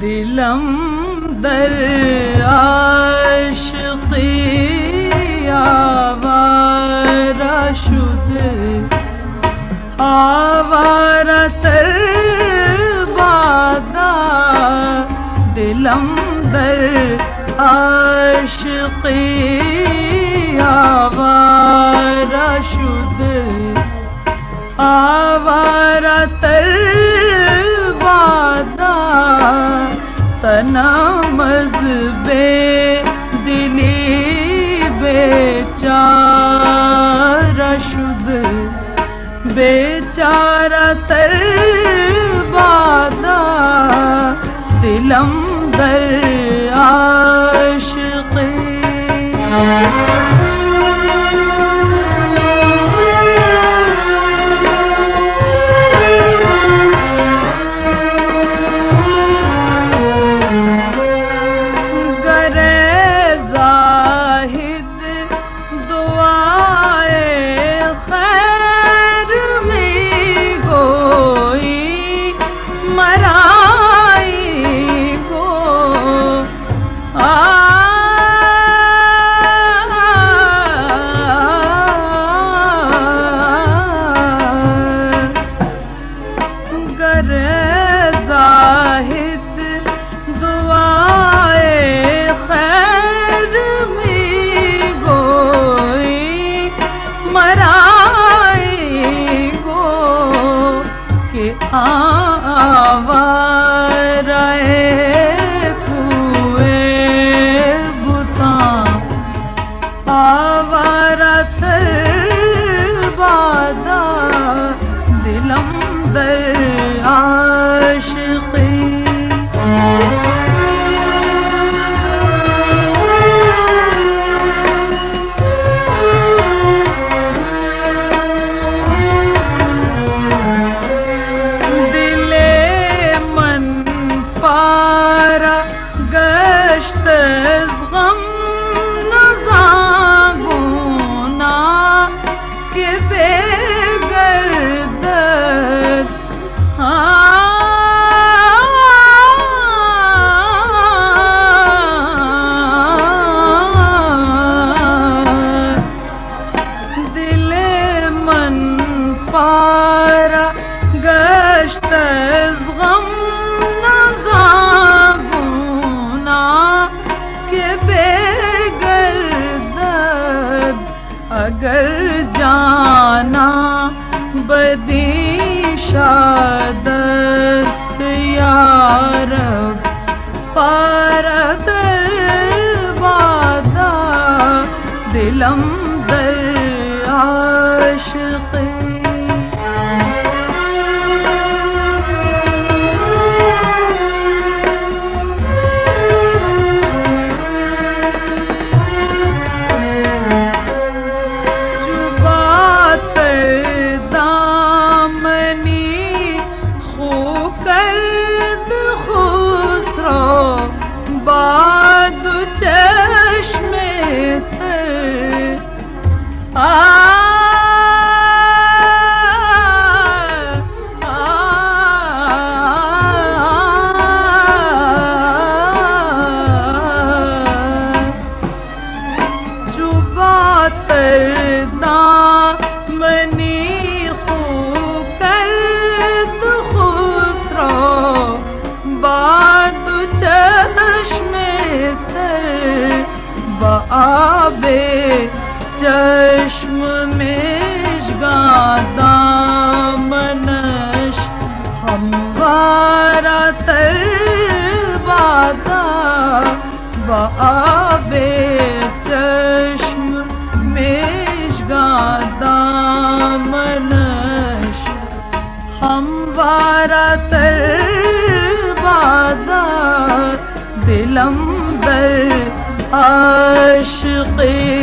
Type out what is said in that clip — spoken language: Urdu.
دلم در عاشقی آوارا شد آوارا دلم در عاشقی آوارا شد آوارا تر بادا تنامز بے دلی بے شد بے چارہ تر بادا دلم در عاشقی آوارہ ہے پارا گشت از غم نزا گونا کہ بے گردد اگر جانا بدی شادست یارب پارا در بادا دلم آب چشم دامنش ہموارا تر بادا آب چشم دامنش ہموارا تر بادا دلم در عاشقی